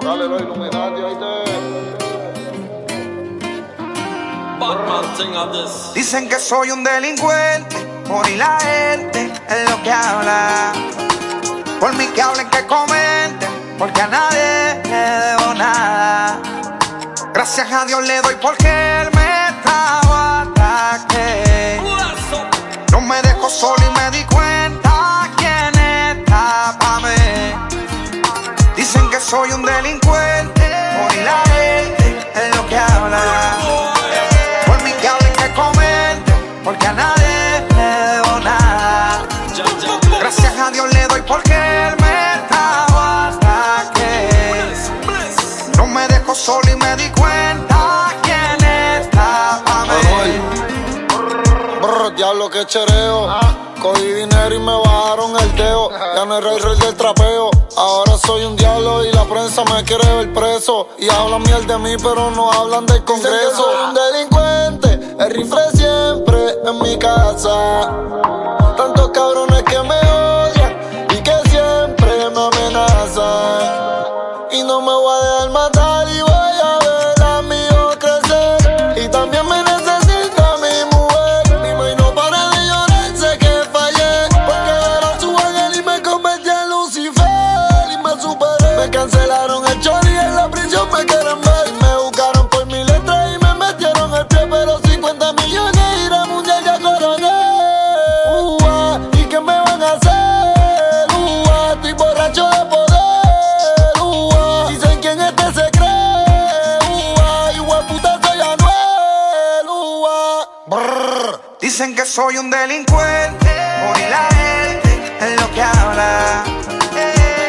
tocarle los Illuminati, ahí Dicen que soy un delincuente, por y la gente es lo que habla. Por mí que hablen, que comenten, porque a nadie le debo nada. Gracias a Dios le doy porque él me estaba no me dejo solo y me di cuenta quién está pa' mí. Brr, diablo que chereo. Cogí dinero y me bajaron el dedo. Ya no era el rey del trapeo. Ahora soy un diablo y la prensa me quiere ver preso. Y hablan miel de mí, pero no hablan del congreso. soy un delincuente, el rifle siempre en mi casa. Tantos cabrones que me Dicen que soy un delincuente, por y la gente es lo que habla.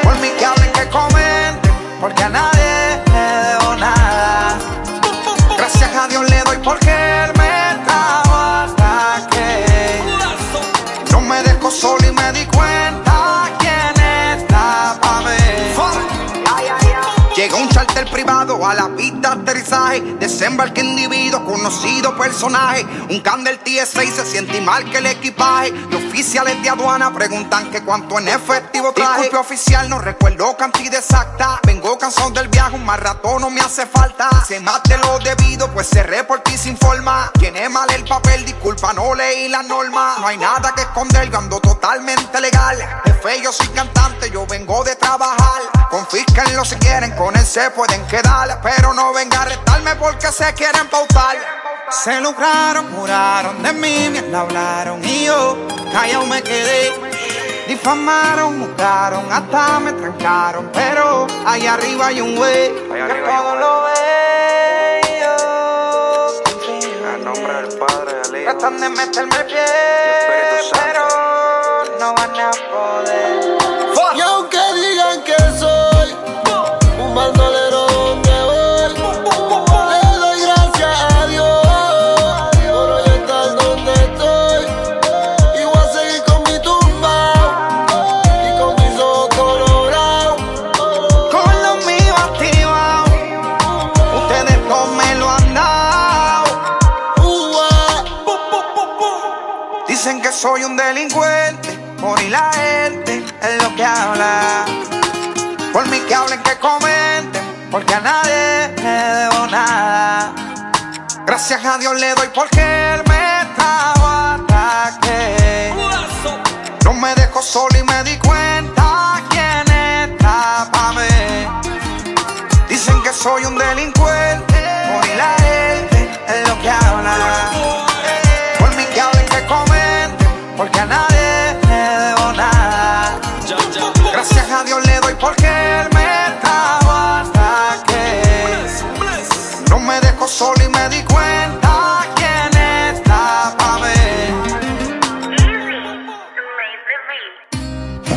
Por mí que hablen, que comenten, porque a nadie Llega un charter privado a la pista aterrizaje. Desembarca individuo, conocido personaje. Un candel TSA y se siente mal que el equipaje. Los oficiales de aduana preguntan que cuánto en efectivo traje. Disculpe oficial, no recuerdo cantidad exacta. Vengo cansado del viaje, un más rato no me hace falta. Se mate lo debido, pues cerré por ti sin forma. Tiene mal el papel, disculpa, no leí la norma. No hay nada que esconder, yo ando totalmente legal. Jefe, yo soy cantante, yo vengo de trabajar. Confísquenlo si quieren, con se pueden quedar. Pero no venga a retarme porque se quieren pautar. Se lucraron, juraron de mí, me hablaron y yo callado me quedé. Difamaron, buscaron, hasta me trancaron. Pero ahí arriba hay un güey que todo lo ve. En nombre del Padre, del Hijo Tratan de meterme el pie, pero no van a poder. La gente es lo que habla. Por mí que hablen, que comenten, porque a nadie le debo nada. Gracias a Dios le doy porque él me estaba hasta que no me dejo solo y me di cuenta quién está pa' mí. Dicen que soy un delincuente, por la gente es lo que habla. Por mí que hablen, que comenten, porque a nadie me dejo solo y me di cuenta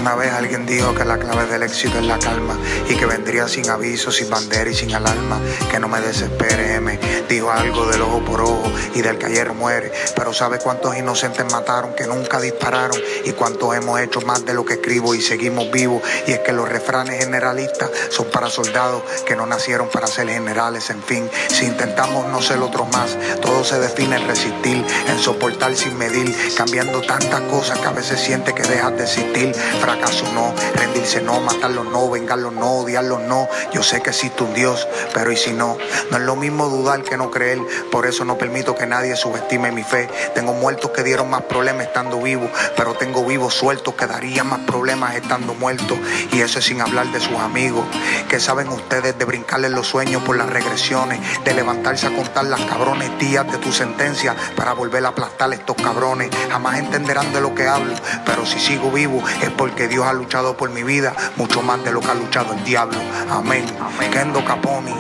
Una vez alguien dijo que la clave del éxito es la calma y que vendría sin aviso, sin bandera y sin alarma. Que no me desespere, M. Dijo algo del ojo por ojo y del que ayer muere. Pero ¿sabe cuántos inocentes mataron que nunca dispararon? Y cuántos hemos hecho más de lo que escribo y seguimos vivos. Y es que los refranes generalistas son para soldados que no nacieron para ser generales. En fin, si intentamos no ser otros más, todo se define en resistir, en soportar sin medir, cambiando tantas cosas que a veces siente que dejas de existir. Fracaso no, rendirse no, matarlos no, vengarlos no, odiarlos no. Yo sé que existe un Dios, pero y si no, no es lo mismo dudar que no creer. Por eso no permito que nadie subestime mi fe. Tengo muertos que dieron más problemas estando vivos, pero tengo vivos sueltos que darían más problemas estando muertos. Y eso es sin hablar de sus amigos, que saben ustedes de brincarles los sueños por las regresiones, de levantarse a contar las cabrones días de tu sentencia para volver a aplastar estos cabrones. Jamás entenderán de lo que hablo, pero si sigo vivo es porque Dios ha luchado por mi vida mucho más de lo que ha luchado el diablo. Amén. Kendo Caponi,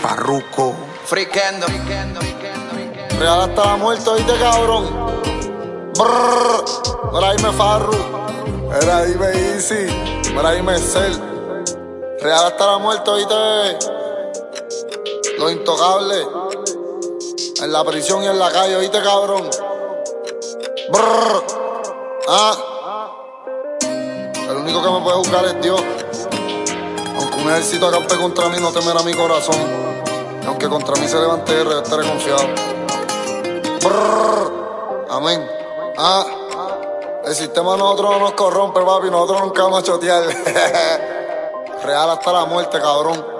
Farruko. Friquendo. Real hasta la muerte, oíste, cabrón. Brrr. Mira, dime Farru. Dime Easy. Mira, dime Cell. Real hasta la muerte, oíste. Lo intocable. En la prisión y en la calle, oíste, cabrón. Brrr. Ah. Que me puede juzgar es Dios. Aunque un ejército acampe contra mí, no temerá mi corazón. Y aunque contra mí se levante guerra, estaré confiado. Brrr. Amén. Ah. El sistema a nosotros no nos corrompe, papi. Nosotros nunca vamos a chotear. Real hasta la muerte, cabrón.